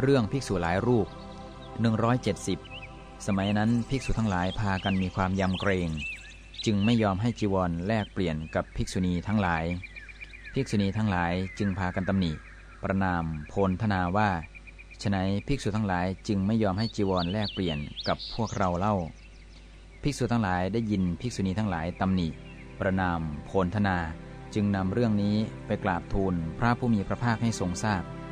เรื่องภิกษุหลายรูป 170 สมัยนั้นภิกษุทั้งหลายพากันมีความยำเกรง จึงไม่ยอมให้จีวรแลกเปลี่ยนกับภิกษุณีทั้งหลาย ภิกษุณีทั้งหลายจึงพากันตำหนิ ประนามโพลธนาว่าฉนัยภิกษุทั้งหลายจึงไม่ยอมให้จีวรแลกเปลี่ยนกับพวกเราเล่า ภิกษุทั้งหลายได้ยินภิกษุณีทั้งหลายตำหนิ ประนามโพลธนา จึงนำเรื่องนี้ไปกราบทูลพระผู้มีพระภาคให้ทรงทราบ